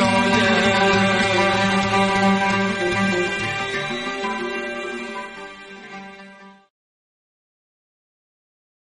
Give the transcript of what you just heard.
so.